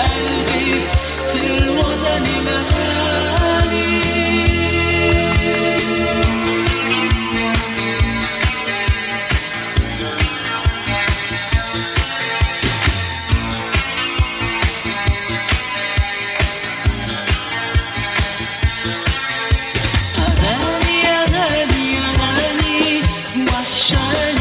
قلبي في الوطن مهاني. أغاني أغاني وحشاني.